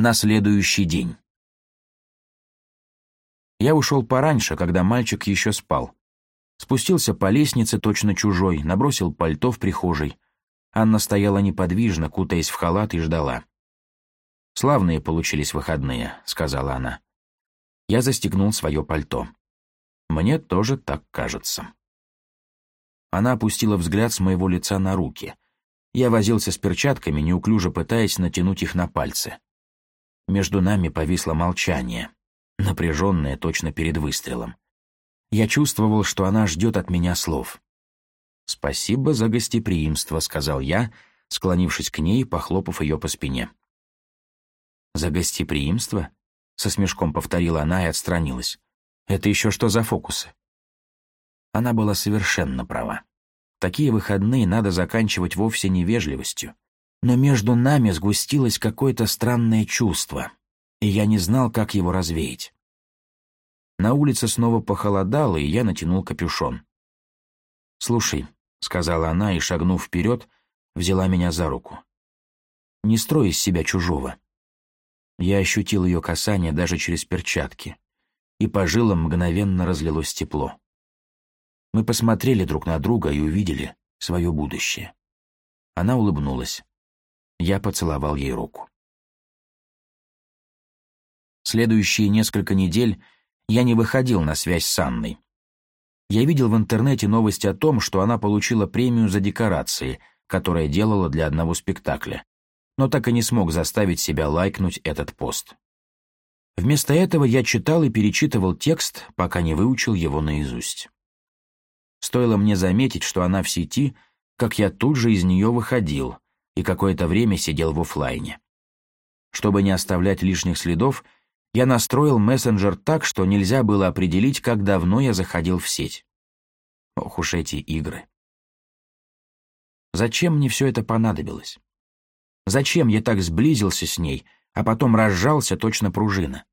на следующий день. Я ушел пораньше, когда мальчик еще спал. Спустился по лестнице, точно чужой, набросил пальто в прихожей. Анна стояла неподвижно, кутаясь в халат и ждала. «Славные получились выходные», — сказала она. Я застегнул свое пальто. «Мне тоже так кажется». Она опустила взгляд с моего лица на руки. Я возился с перчатками, неуклюже пытаясь натянуть их на пальцы. Между нами повисло молчание, напряженное точно перед выстрелом. Я чувствовал, что она ждет от меня слов. «Спасибо за гостеприимство», — сказал я, склонившись к ней, похлопав ее по спине. «За гостеприимство?» — со смешком повторила она и отстранилась. «Это еще что за фокусы?» Она была совершенно права. Такие выходные надо заканчивать вовсе невежливостью но между нами сгустилось какое-то странное чувство, и я не знал, как его развеять. На улице снова похолодало, и я натянул капюшон. «Слушай», — сказала она и, шагнув вперед, взяла меня за руку. «Не строй из себя чужого». Я ощутил ее касание даже через перчатки, и по жилам мгновенно разлилось тепло. Мы посмотрели друг на друга и увидели свое будущее. Она улыбнулась. Я поцеловал ей руку. Следующие несколько недель я не выходил на связь с Анной. Я видел в интернете новости о том, что она получила премию за декорации, которая делала для одного спектакля, но так и не смог заставить себя лайкнуть этот пост. Вместо этого я читал и перечитывал текст, пока не выучил его наизусть. Стоило мне заметить, что она в сети, как я тут же из нее выходил, и какое-то время сидел в офлайне. Чтобы не оставлять лишних следов, я настроил мессенджер так, что нельзя было определить, как давно я заходил в сеть. Ох уж эти игры. Зачем мне все это понадобилось? Зачем я так сблизился с ней, а потом разжался точно пружина?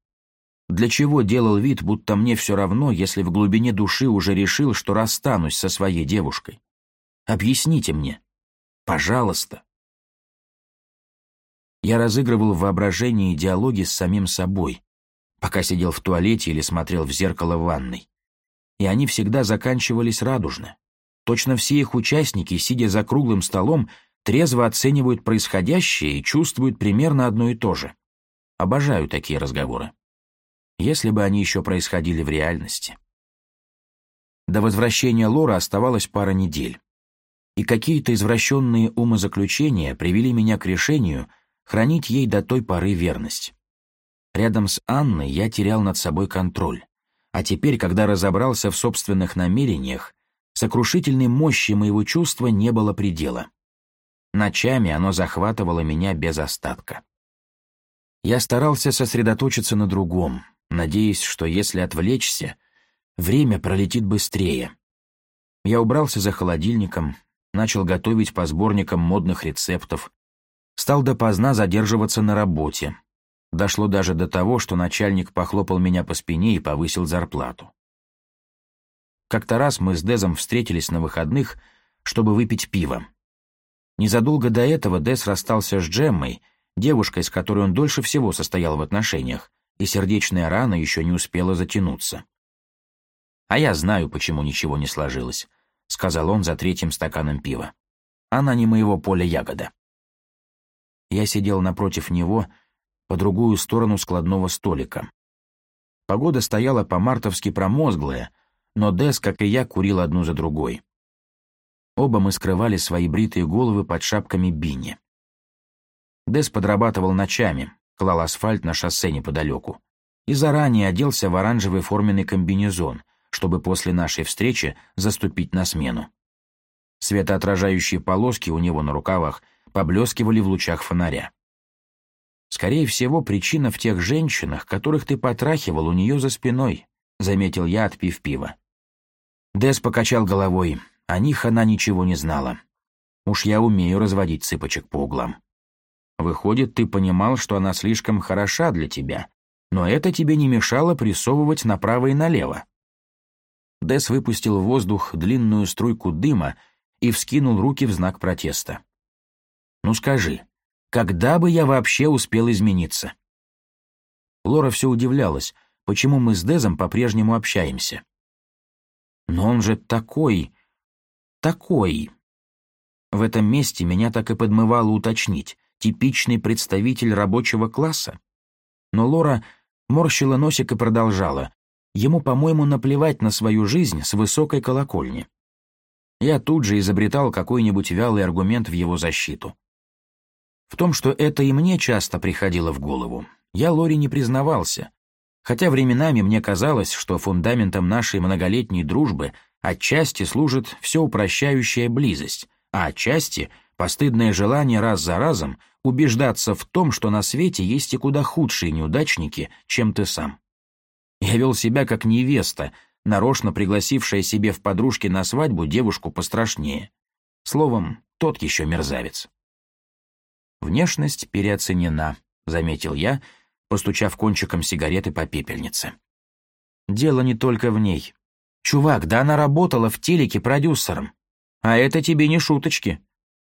Для чего делал вид, будто мне все равно, если в глубине души уже решил, что расстанусь со своей девушкой? Объясните мне. Пожалуйста. Я разыгрывал в воображении диалоги с самим собой, пока сидел в туалете или смотрел в зеркало ванной. И они всегда заканчивались радужно. Точно все их участники, сидя за круглым столом, трезво оценивают происходящее и чувствуют примерно одно и то же. Обожаю такие разговоры. Если бы они еще происходили в реальности. До возвращения Лора оставалось пара недель. И какие-то извращенные умозаключения привели меня к решению — хранить ей до той поры верность. Рядом с Анной я терял над собой контроль, а теперь, когда разобрался в собственных намерениях, сокрушительной мощи моего чувства не было предела. Ночами оно захватывало меня без остатка. Я старался сосредоточиться на другом, надеясь, что если отвлечься, время пролетит быстрее. Я убрался за холодильником, начал готовить по сборникам модных рецептов, Стал допоздна задерживаться на работе. Дошло даже до того, что начальник похлопал меня по спине и повысил зарплату. Как-то раз мы с Дезом встретились на выходных, чтобы выпить пиво. Незадолго до этого Дез расстался с Джеммой, девушкой, с которой он дольше всего состоял в отношениях, и сердечная рана еще не успела затянуться. «А я знаю, почему ничего не сложилось», — сказал он за третьим стаканом пива. «Она не моего поля ягода». Я сидел напротив него, по другую сторону складного столика. Погода стояла по-мартовски промозглая, но Дес как и я, курил одну за другой. Оба мы скрывали свои бритые головы под шапками Бини. Дес подрабатывал ночами, клал асфальт на шоссе неподалеку. И заранее оделся в оранжевый форменный комбинезон, чтобы после нашей встречи заступить на смену. Светоотражающие полоски у него на рукавах – поблескивали в лучах фонаря. «Скорее всего, причина в тех женщинах, которых ты потрахивал у нее за спиной», — заметил я, отпив пива. Дес покачал головой. О них она ничего не знала. Уж я умею разводить цыпочек по углам. Выходит, ты понимал, что она слишком хороша для тебя, но это тебе не мешало прессовывать направо и налево. Дес выпустил в воздух длинную струйку дыма и вскинул руки в знак протеста. Ну скажи, когда бы я вообще успел измениться?» Лора все удивлялась, почему мы с Дезом по-прежнему общаемся. «Но он же такой... такой...» В этом месте меня так и подмывало уточнить, типичный представитель рабочего класса. Но Лора морщила носик и продолжала. Ему, по-моему, наплевать на свою жизнь с высокой колокольни. Я тут же изобретал какой-нибудь вялый аргумент в его защиту. В том, что это и мне часто приходило в голову, я Лори не признавался, хотя временами мне казалось, что фундаментом нашей многолетней дружбы отчасти служит все упрощающая близость, а отчасти — постыдное желание раз за разом убеждаться в том, что на свете есть и куда худшие неудачники, чем ты сам. Я вел себя как невеста, нарочно пригласившая себе в подружки на свадьбу девушку пострашнее. Словом, тот еще мерзавец. «Внешность переоценена», — заметил я, постучав кончиком сигареты по пепельнице. «Дело не только в ней. Чувак, да она работала в телеке продюсером. А это тебе не шуточки.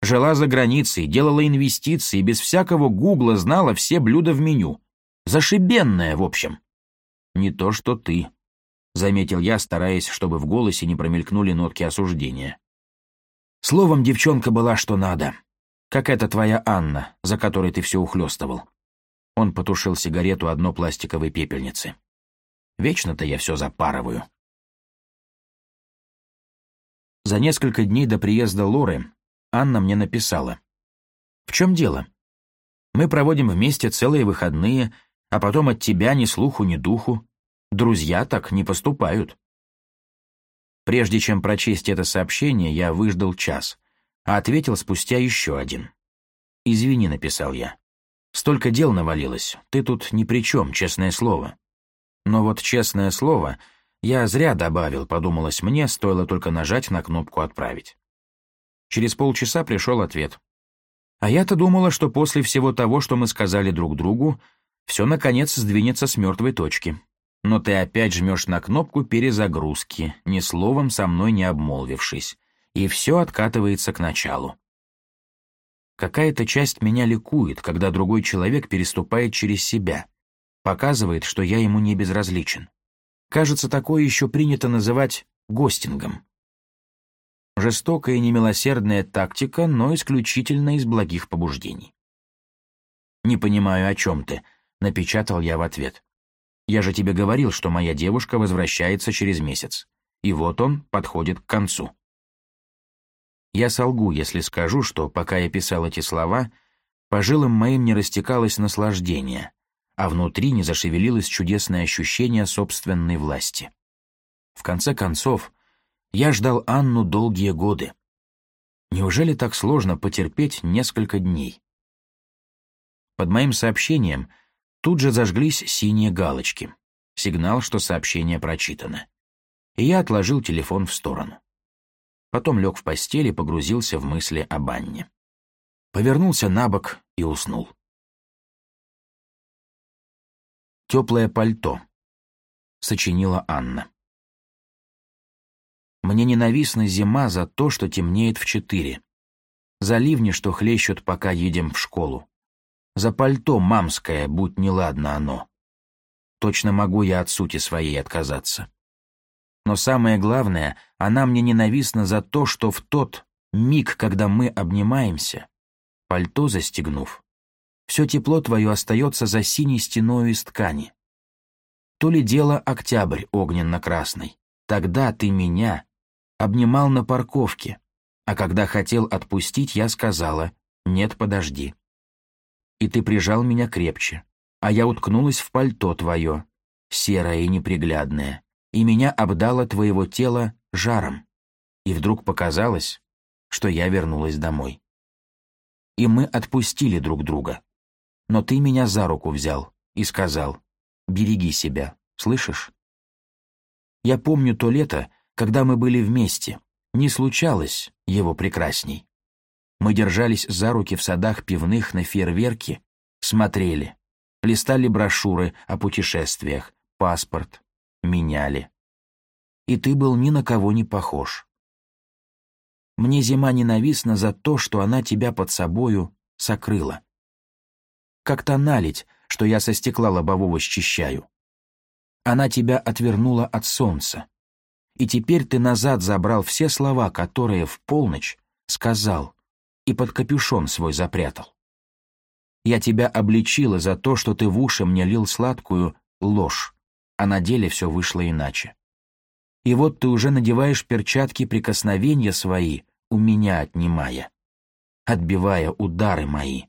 Жила за границей, делала инвестиции, без всякого гугла знала все блюда в меню. Зашибенная, в общем». «Не то, что ты», — заметил я, стараясь, чтобы в голосе не промелькнули нотки осуждения. Словом, девчонка была что надо. Как эта твоя Анна, за которой ты все ухлёстывал». Он потушил сигарету одно пластиковой пепельницы. «Вечно-то я все запарываю». За несколько дней до приезда Лоры Анна мне написала. «В чем дело? Мы проводим вместе целые выходные, а потом от тебя ни слуху, ни духу. Друзья так не поступают». Прежде чем прочесть это сообщение, я выждал час а ответил спустя еще один. «Извини», — написал я. «Столько дел навалилось, ты тут ни при чем, честное слово». Но вот честное слово я зря добавил, подумалось мне, стоило только нажать на кнопку «Отправить». Через полчаса пришел ответ. А я-то думала, что после всего того, что мы сказали друг другу, все, наконец, сдвинется с мертвой точки. Но ты опять жмешь на кнопку перезагрузки, ни словом со мной не обмолвившись и все откатывается к началу. Какая-то часть меня ликует, когда другой человек переступает через себя, показывает, что я ему не безразличен. Кажется, такое еще принято называть гостингом. Жестокая и немилосердная тактика, но исключительно из благих побуждений. «Не понимаю, о чем ты», — напечатал я в ответ. «Я же тебе говорил, что моя девушка возвращается через месяц. И вот он подходит к концу». Я солгу, если скажу, что, пока я писал эти слова, по жилам моим не растекалось наслаждение, а внутри не зашевелилось чудесное ощущение собственной власти. В конце концов, я ждал Анну долгие годы. Неужели так сложно потерпеть несколько дней? Под моим сообщением тут же зажглись синие галочки, сигнал, что сообщение прочитано. И я отложил телефон в сторону потом лег в постель и погрузился в мысли о банне. Повернулся на бок и уснул. «Теплое пальто», — сочинила Анна. «Мне ненавистна зима за то, что темнеет в четыре, за ливни, что хлещут, пока едем в школу, за пальто мамское, будь неладно оно. Точно могу я от сути своей отказаться. Но самое главное, она мне ненавистна за то, что в тот миг, когда мы обнимаемся, пальто застегнув, все тепло твое остается за синей стеной из ткани. То ли дело октябрь огненно-красный. Тогда ты меня обнимал на парковке, а когда хотел отпустить, я сказала «нет, подожди». И ты прижал меня крепче, а я уткнулась в пальто твое, серое и неприглядное и меня обдало твоего тела жаром, и вдруг показалось, что я вернулась домой. И мы отпустили друг друга. Но ты меня за руку взял и сказал, «Береги себя, слышишь?» Я помню то лето, когда мы были вместе, не случалось его прекрасней. Мы держались за руки в садах пивных на фейерверке, смотрели, листали брошюры о путешествиях, паспорт, меняли. И ты был ни на кого не похож. Мне зима ненавистна за то, что она тебя под собою сокрыла. Как-то налить, что я со стекла лобового счищаю. Она тебя отвернула от солнца. И теперь ты назад забрал все слова, которые в полночь сказал и под капюшон свой запрятал. Я тебя обличила за то, что ты в уши мне лил сладкую ложь а на деле все вышло иначе. И вот ты уже надеваешь перчатки прикосновения свои, у меня отнимая, отбивая удары мои.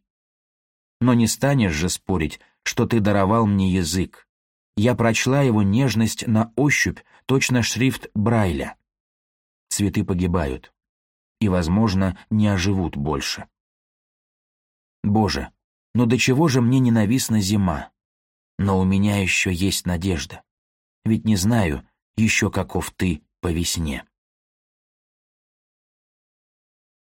Но не станешь же спорить, что ты даровал мне язык. Я прочла его нежность на ощупь, точно шрифт Брайля. Цветы погибают и, возможно, не оживут больше. Боже, но до чего же мне ненавистна зима? Но у меня еще есть надежда. Ведь не знаю, еще каков ты по весне.